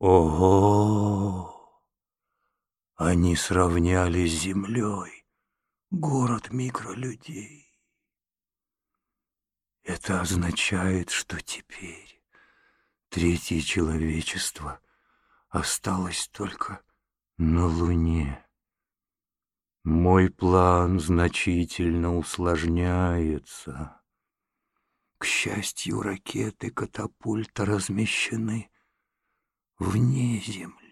Ого! Они сравняли с землей город микролюдей. Это означает, что теперь третье человечество осталось только на Луне. Мой план значительно усложняется. К счастью, ракеты катапульта размещены вне Земли.